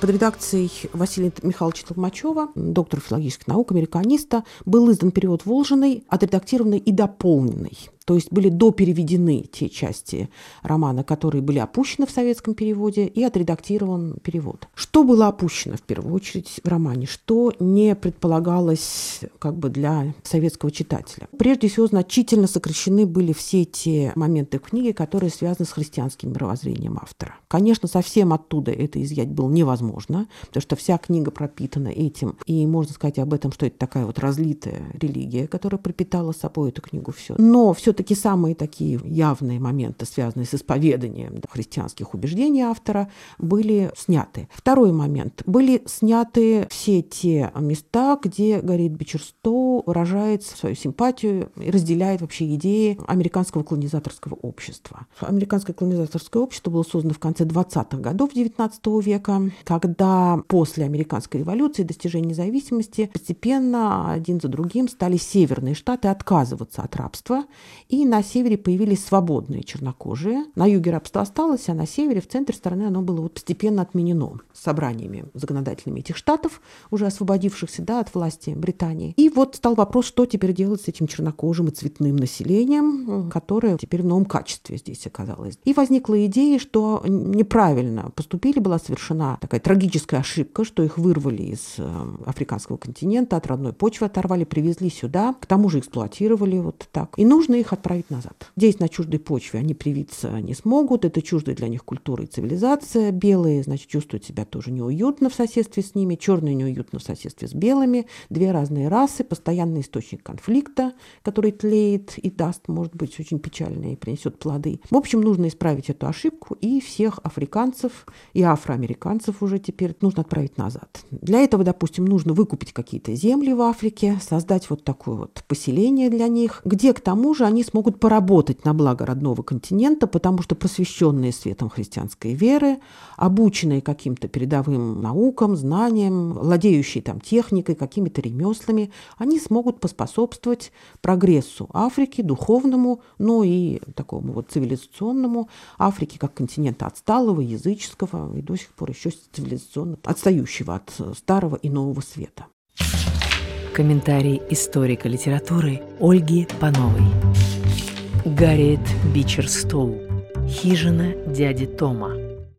под редакцией Василия Михайловича Толмачева, доктора филологических наук, американиста, был издан перевод Волжиной, отредактированный и дополненный то есть были допереведены те части романа, которые были опущены в советском переводе, и отредактирован перевод. Что было опущено в первую очередь в романе? Что не предполагалось как бы для советского читателя? Прежде всего, значительно сокращены были все те моменты в книге, которые связаны с христианским мировоззрением автора. Конечно, совсем оттуда это изъять было невозможно, потому что вся книга пропитана этим, и можно сказать об этом, что это такая вот разлитая религия, которая пропитала собой эту книгу все. Но все все-таки самые такие явные моменты, связанные с исповеданием да, христианских убеждений автора, были сняты. Второй момент. Были сняты все те места, где Гарриет Бичерстоу выражает свою симпатию и разделяет вообще идеи американского колонизаторского общества. Американское колонизаторское общество было создано в конце 20-х годов XIX века, когда после американской революции и достижения независимости постепенно один за другим стали северные штаты отказываться от рабства и на севере появились свободные чернокожие. На юге рабство осталось, а на севере, в центре страны, оно было вот постепенно отменено собраниями законодательными этих штатов, уже освободившихся да, от власти Британии. И вот стал вопрос, что теперь делать с этим чернокожим и цветным населением, которое теперь в новом качестве здесь оказалось. И возникла идея, что неправильно поступили, была совершена такая трагическая ошибка, что их вырвали из э, африканского континента, от родной почвы оторвали, привезли сюда, к тому же эксплуатировали вот так. И нужно их отправить назад. Здесь на чуждой почве они привиться не смогут, это чуждая для них культура и цивилизация. Белые, значит, чувствуют себя тоже неуютно в соседстве с ними, черные неуютно в соседстве с белыми. Две разные расы, постоянный источник конфликта, который тлеет и даст, может быть, очень печальный и принесет плоды. В общем, нужно исправить эту ошибку, и всех африканцев и афроамериканцев уже теперь нужно отправить назад. Для этого, допустим, нужно выкупить какие-то земли в Африке, создать вот такое вот поселение для них, где к тому же они смогут поработать на благо родного континента, потому что посвященные светом христианской веры, обученные каким-то передовым наукам, знаниям, владеющие там техникой, какими-то ремеслами, они смогут поспособствовать прогрессу Африки, духовному, но и такому вот цивилизационному. Африки как континента отсталого, языческого и до сих пор еще цивилизационно отстающего от старого и нового света. Комментарий историка литературы Ольги Пановой. Гарриет Бичерстоу. Хижина дяди Тома.